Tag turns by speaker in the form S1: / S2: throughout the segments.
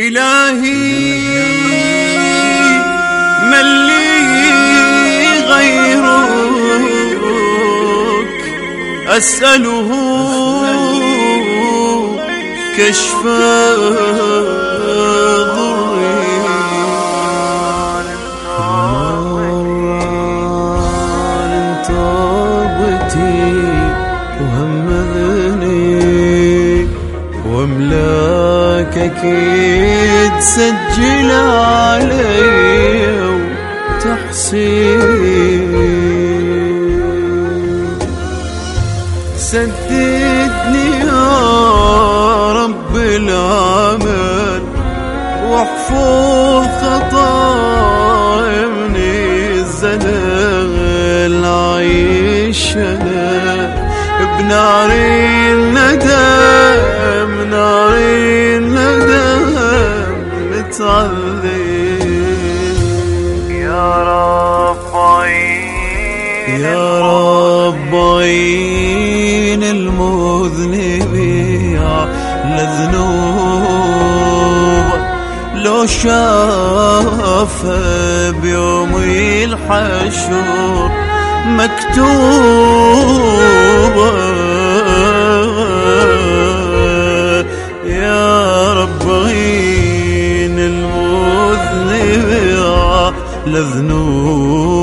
S1: إلهي من لي غيرك أسأله كشف ضري.
S2: توبتي وهم ذني أكيد سجل علي وتحسين سددني يا رب العمل واحفظ خطايا من الزلل عايش أنا بنار
S1: يا رب عين
S2: المذنبين لذنوب لو شاف بيوم الحشر مكتوب. يا رب عين المذنب لذنوب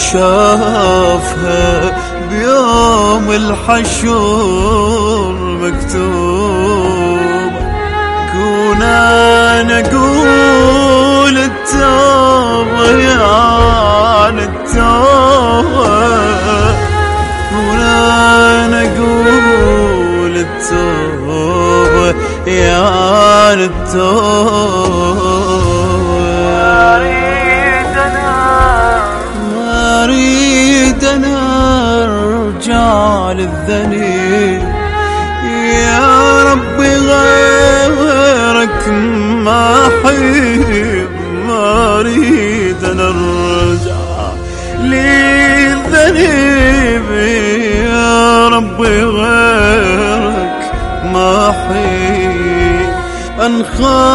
S2: شافها بيوم الحشر مكتوب. كون أنا أقول التوبة يعني التوبة. كون
S1: أنا
S2: أقول التوبة يعني التوبة. للذنب يا ربي غيرك ما احب ما أريد أنا أرجع للذنب. يا ربي غيرك ما احب انخاك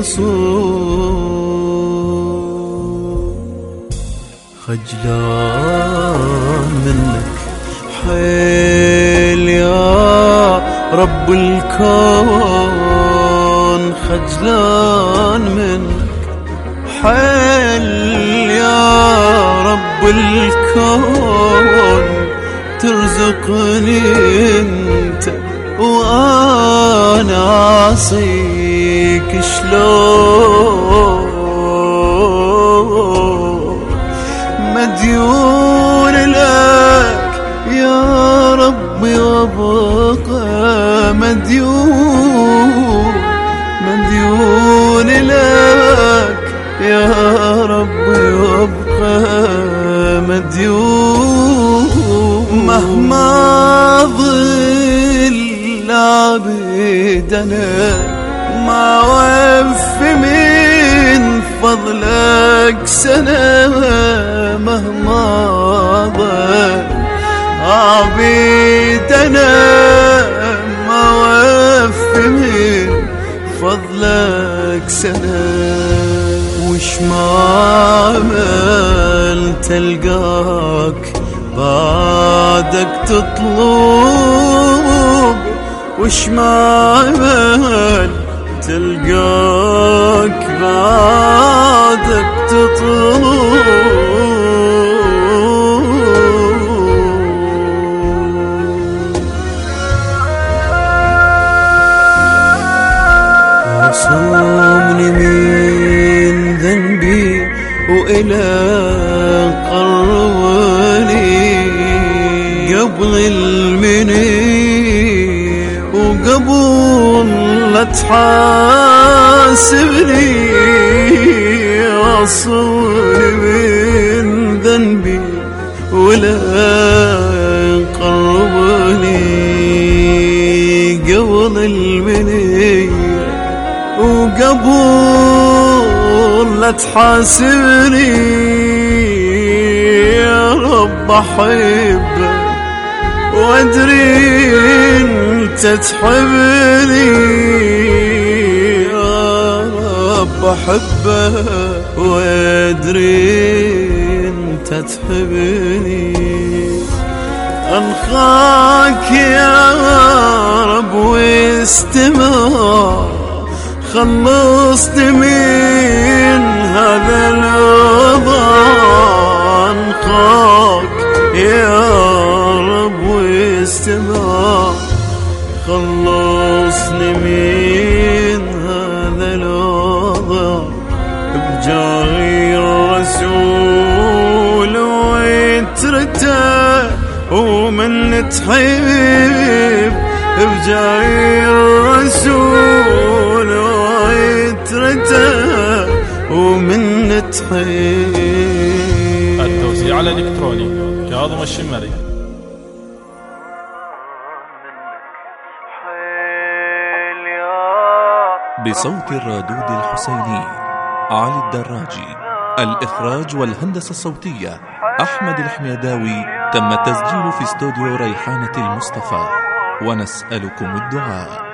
S2: يسوع خجلان منك. حيل يا رب الكون. خجلان منك. حيل يا رب الكون. ترزقني انت وأنا عصيك شلون؟ مديون لك يا ربي وابقى مديون. مديون لك يا ربي وابقى مديون. مهما ظل عبيد أنا ما وفي من فضلك سنة مهما ضل. عبيد أنا ما وفي من فضلك سنة. وش ما عمل تلقاك بعدك تطلب وش ما عمل تلقاك بعدك تطلب وصومني من ذنبي وإلى وقبل لا تحاسبني وصوني من ذنبي ولا قربني. قبل المني وقبول لا تحاسبني يا رب أحبك. وادري انت تحبني. يا رب احبك وادري انت تحبني. أنخاك يا رب واستمع خلصت من الوضع بجاهي الرسول ويترته ومن تحب بجاهي الرسول ويترته ومن تحب.
S3: التوزيع الإلكتروني كاظم الشمري.
S4: بصوت الرادود الحسيني علي الدراجي. الإخراج والهندسة الصوتية أحمد الحميداوي. تم التسجيل في استوديو ريحانة المصطفى. ونسألكم الدعاء.